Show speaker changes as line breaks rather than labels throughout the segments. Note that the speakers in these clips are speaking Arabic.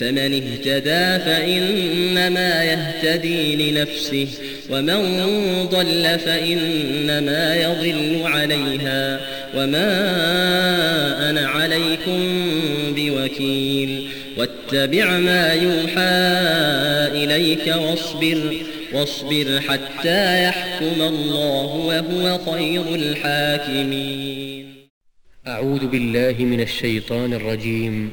فمن اهتدى فإنما يهتدي لنفسه ومن ضل فإنما يضل عليها وما أنا عليكم بوكيل. واتبع ما يوحى إليك واصبر واصبر حتى يحكم الله وهو خير الحاكمين.
أعوذ بالله من الشيطان الرجيم.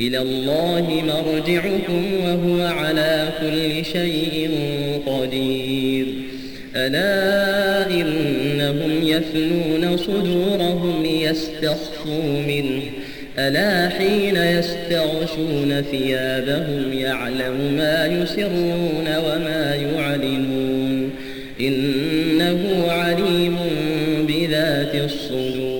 إلى الله مرجعكم وهو على كل شيء قدير. ألا إنهم يثنون صدورهم ليستخفوا منه. ألا حين يستغشون ثيابهم يعلم ما يسرون وما يعلنون. إنه عليم بذات الصدور.